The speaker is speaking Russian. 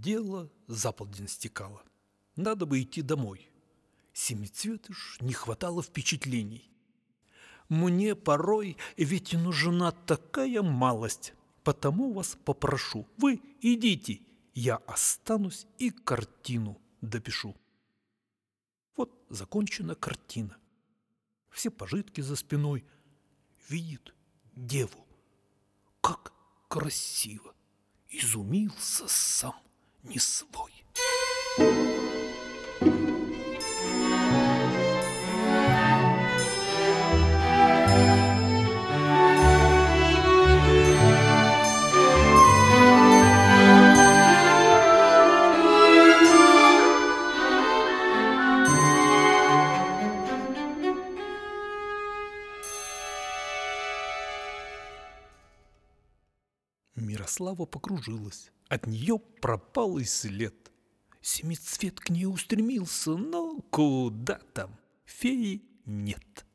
Дело за полдень стекало. Надо бы идти домой. Семицветыш не хватало впечатлений. Мне порой ведь нужна такая малость, потому вас попрошу, вы идите, я останусь и картину допишу. Вот закончена картина. Все пожитки за спиной. Видит деву. Как красиво! Изумился сам не свой. Мирослава покружилась. От нее пропал и след. Семицвет к ней устремился, но куда там? Феи нет.